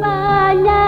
妈妈呀